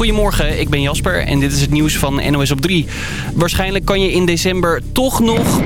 Goedemorgen, ik ben Jasper en dit is het nieuws van NOS op 3. Waarschijnlijk kan je in december toch nog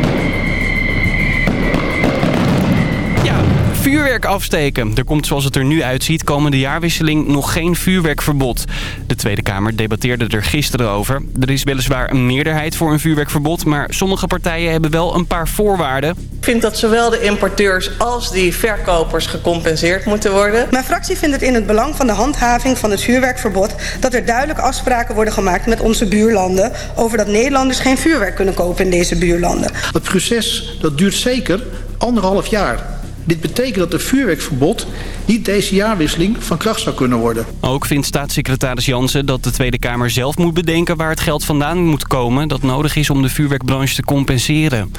vuurwerk afsteken. Er komt zoals het er nu uitziet komende jaarwisseling nog geen vuurwerkverbod. De Tweede Kamer debatteerde er gisteren over. Er is weliswaar een meerderheid voor een vuurwerkverbod... maar sommige partijen hebben wel een paar voorwaarden. Ik vind dat zowel de importeurs als die verkopers gecompenseerd moeten worden. Mijn fractie vindt het in het belang van de handhaving van het vuurwerkverbod... dat er duidelijk afspraken worden gemaakt met onze buurlanden... over dat Nederlanders geen vuurwerk kunnen kopen in deze buurlanden. Het proces dat duurt zeker anderhalf jaar. Dit betekent dat een vuurwerkverbod niet deze jaarwisseling van kracht zou kunnen worden. Ook vindt staatssecretaris Jansen dat de Tweede Kamer zelf moet bedenken waar het geld vandaan moet komen... dat nodig is om de vuurwerkbranche te compenseren.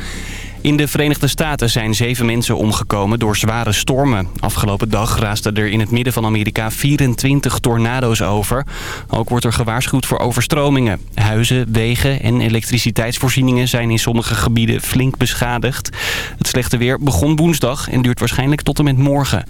In de Verenigde Staten zijn zeven mensen omgekomen door zware stormen. Afgelopen dag raasden er in het midden van Amerika 24 tornado's over. Ook wordt er gewaarschuwd voor overstromingen. Huizen, wegen en elektriciteitsvoorzieningen zijn in sommige gebieden flink beschadigd. Het slechte weer begon woensdag en duurt waarschijnlijk tot en met morgen.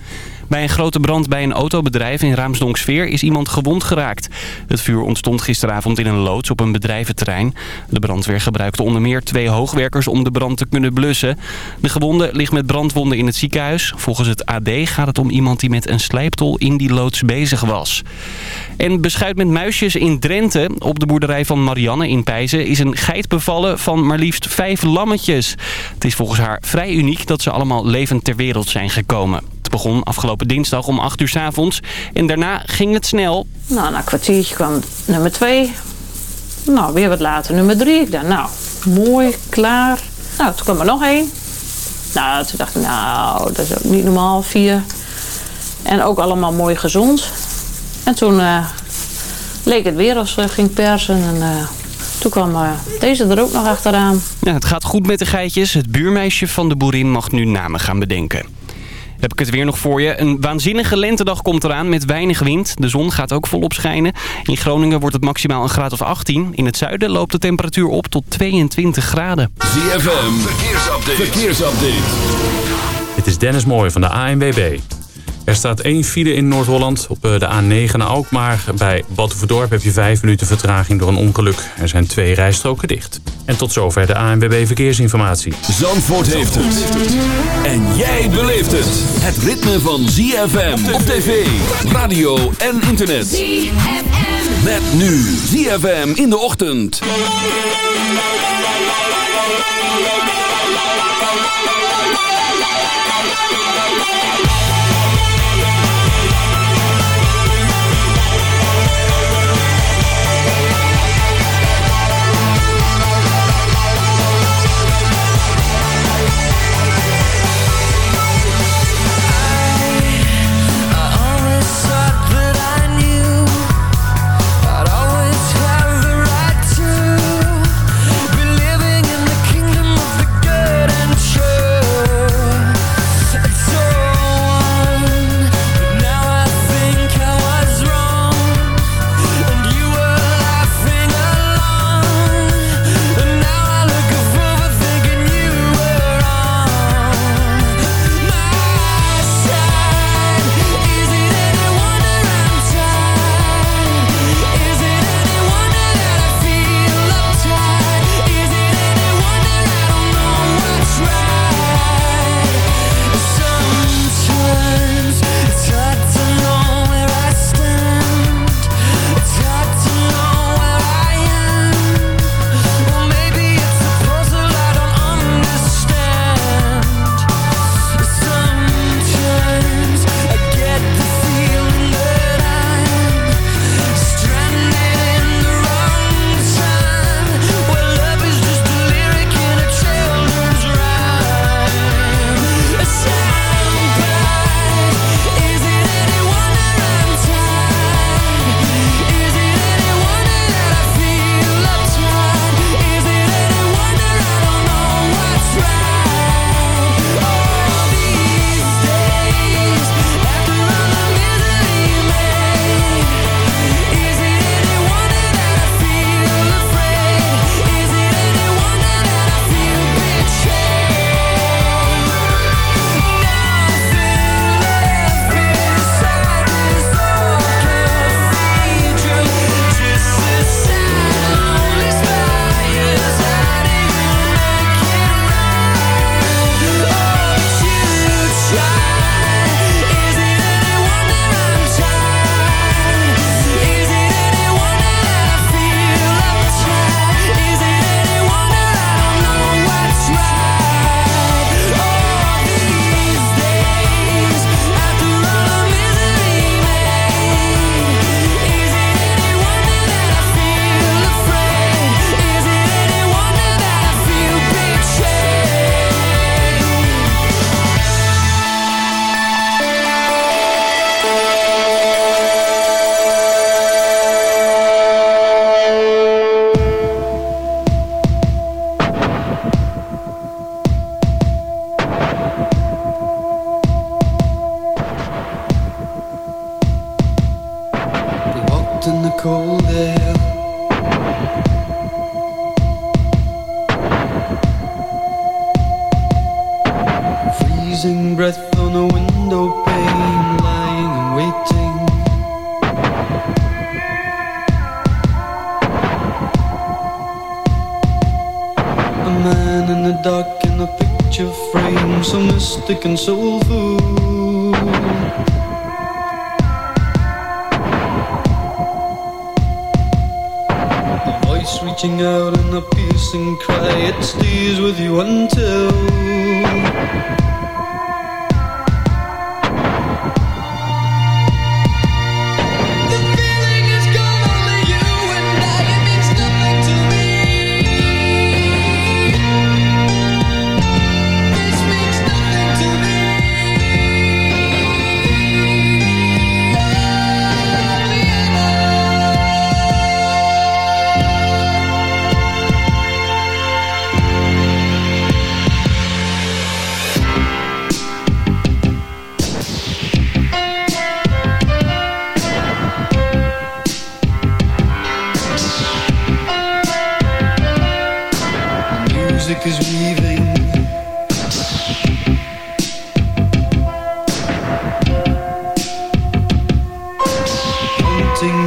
Bij een grote brand bij een autobedrijf in Raamsdonksveer is iemand gewond geraakt. Het vuur ontstond gisteravond in een loods op een bedrijventerrein. De brandweer gebruikte onder meer twee hoogwerkers om de brand te kunnen blussen. De gewonde ligt met brandwonden in het ziekenhuis. Volgens het AD gaat het om iemand die met een slijptol in die loods bezig was. En beschuit met muisjes in Drenthe. Op de boerderij van Marianne in Pijzen is een geit bevallen van maar liefst vijf lammetjes. Het is volgens haar vrij uniek dat ze allemaal levend ter wereld zijn gekomen. Het begon afgelopen dinsdag om 8 uur s avonds en daarna ging het snel. Nou, na een kwartiertje kwam nummer 2. Nou, weer wat later nummer 3. Ik dacht, nou, mooi, klaar. Nou, toen kwam er nog één. Nou, toen dacht ik, nou, dat is ook niet normaal, vier. En ook allemaal mooi gezond. En toen uh, leek het weer als ze ging persen. En uh, toen kwam uh, deze er ook nog achteraan. Ja, het gaat goed met de geitjes. Het buurmeisje van de boerin mag nu namen gaan bedenken. Heb ik het weer nog voor je. Een waanzinnige lentedag komt eraan met weinig wind. De zon gaat ook volop schijnen. In Groningen wordt het maximaal een graad of 18. In het zuiden loopt de temperatuur op tot 22 graden. ZFM, verkeersupdate. verkeersupdate. Het is Dennis Mooij van de ANWB. Er staat één file in Noord-Holland op eh, de A9 naar Alkmaar. Bij Batuverdorp heb je vijf minuten vertraging door een ongeluk. Er zijn twee rijstroken dicht. En tot zover de ANWB Verkeersinformatie. Zandvoort heeft het. En jij beleeft het. Het ritme van ZFM op tv, radio en internet. ZFM. Met nu ZFM in de ochtend.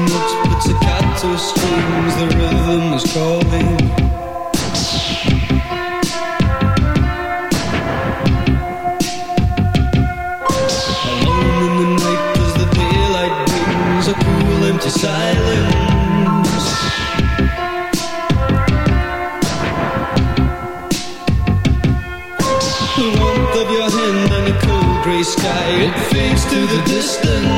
much but staccato screams. The rhythm is calling Alone in the night as the daylight brings A cool empty silence The warmth of your hand and a cold grey sky It fades to the distance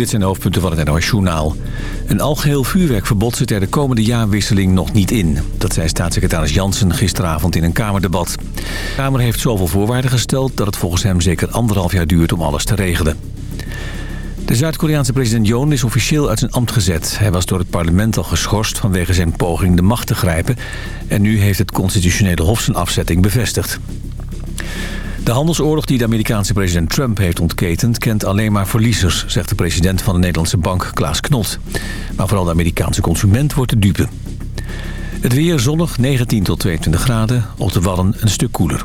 Dit zijn hoofdpunten van het NOS Journaal. Een algeheel vuurwerkverbod zit er de komende jaarwisseling nog niet in. Dat zei staatssecretaris Jansen gisteravond in een Kamerdebat. De Kamer heeft zoveel voorwaarden gesteld dat het volgens hem zeker anderhalf jaar duurt om alles te regelen. De Zuid-Koreaanse president Yoon is officieel uit zijn ambt gezet. Hij was door het parlement al geschorst vanwege zijn poging de macht te grijpen. En nu heeft het constitutionele hof zijn afzetting bevestigd. De handelsoorlog die de Amerikaanse president Trump heeft ontketend... kent alleen maar verliezers, zegt de president van de Nederlandse bank Klaas Knot. Maar vooral de Amerikaanse consument wordt de dupe. Het weer zonnig, 19 tot 22 graden. Op de Wadden een stuk koeler.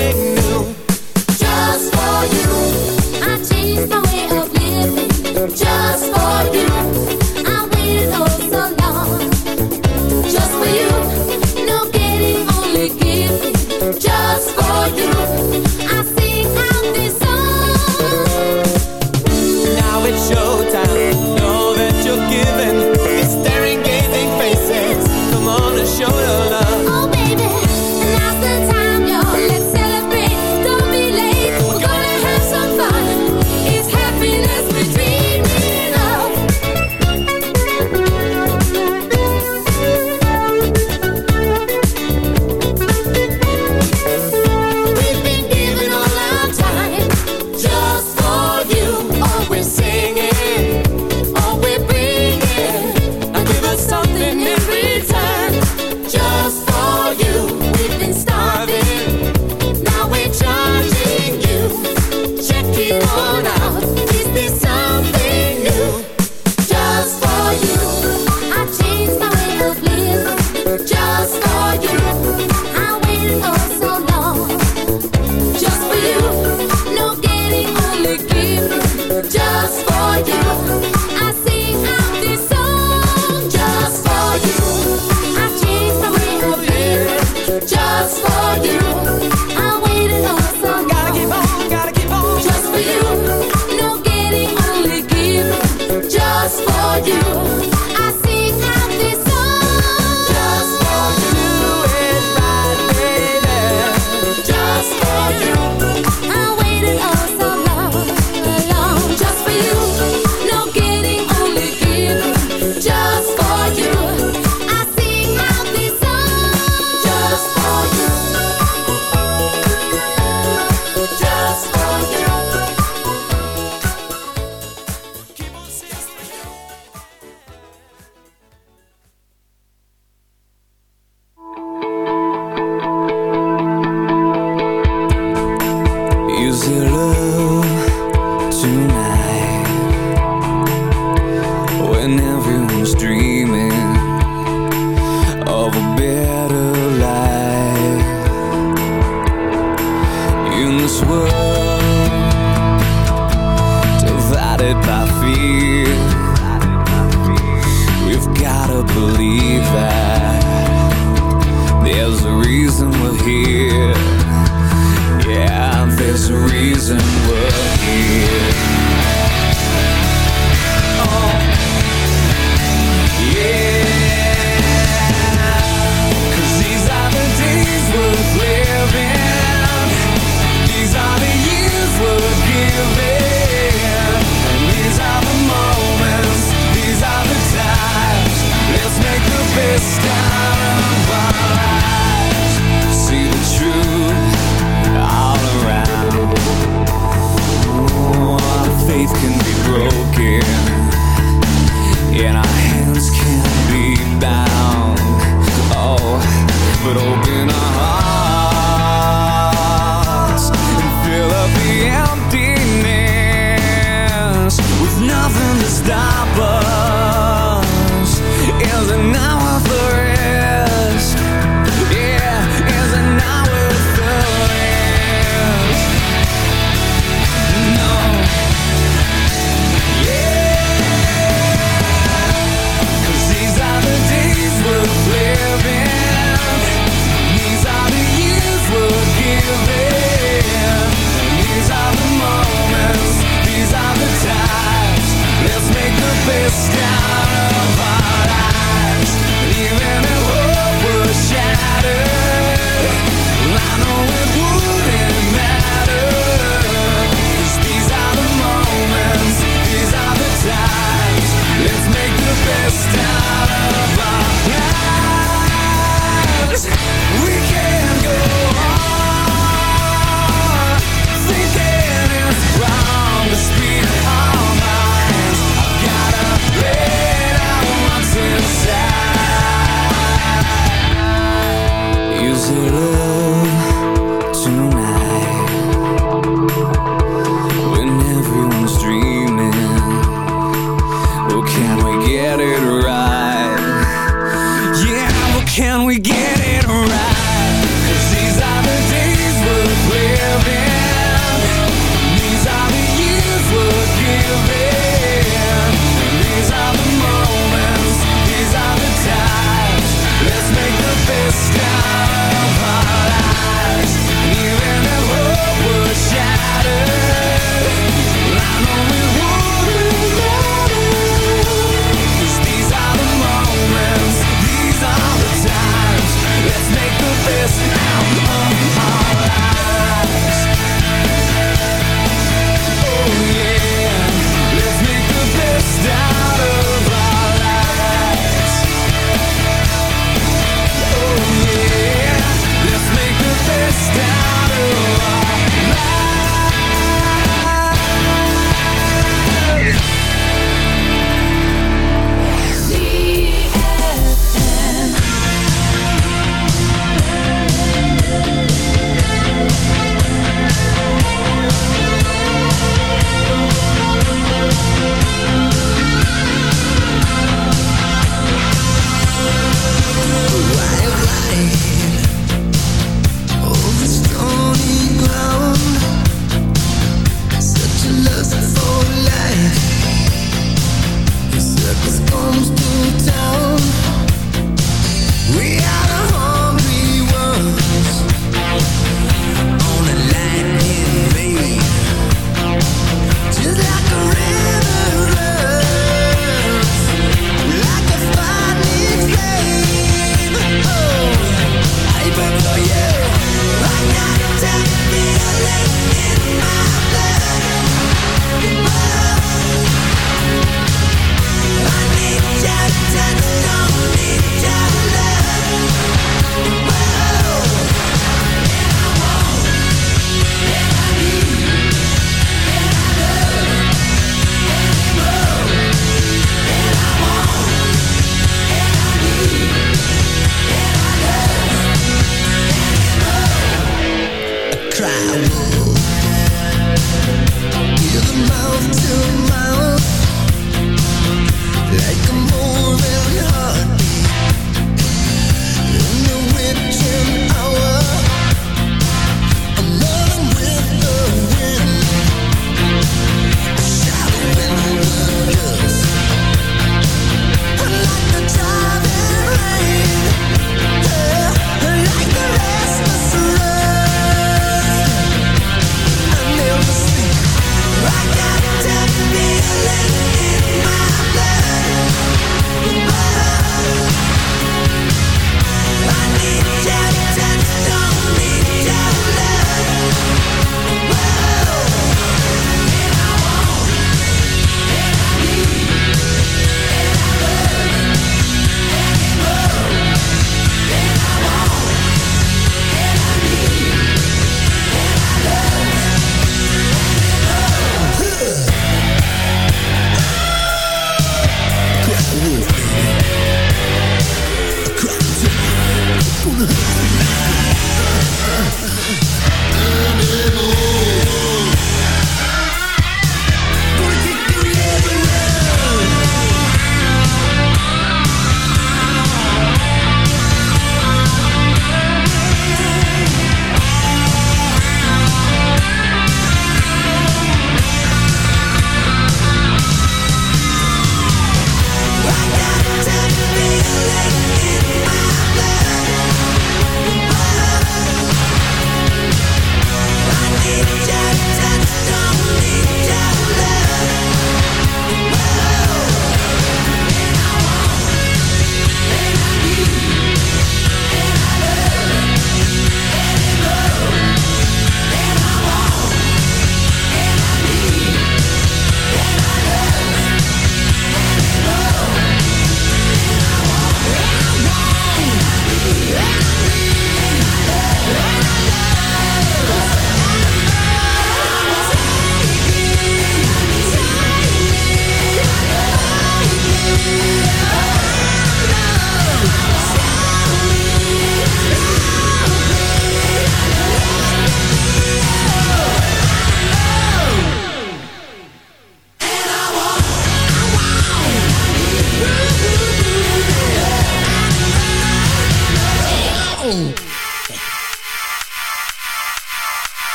just for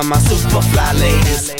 on my super fly ladies